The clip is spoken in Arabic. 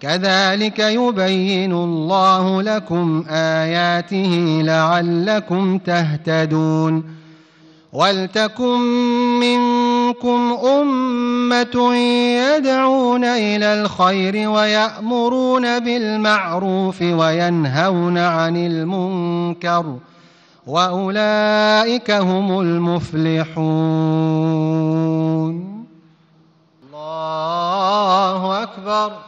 كذلك يبين الله لكم آياته لعلكم تهتدون ولتكن منكم أمة يدعون إلى الخير ويأمرون بالمعروف وينهون عن المنكر وأولئك هم المفلحون الله أكبر